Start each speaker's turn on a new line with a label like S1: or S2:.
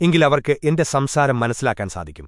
S1: എങ്കിൽ അവർക്ക് എന്റെ സംസാരം മനസ്സിലാക്കാൻ സാധിക്കും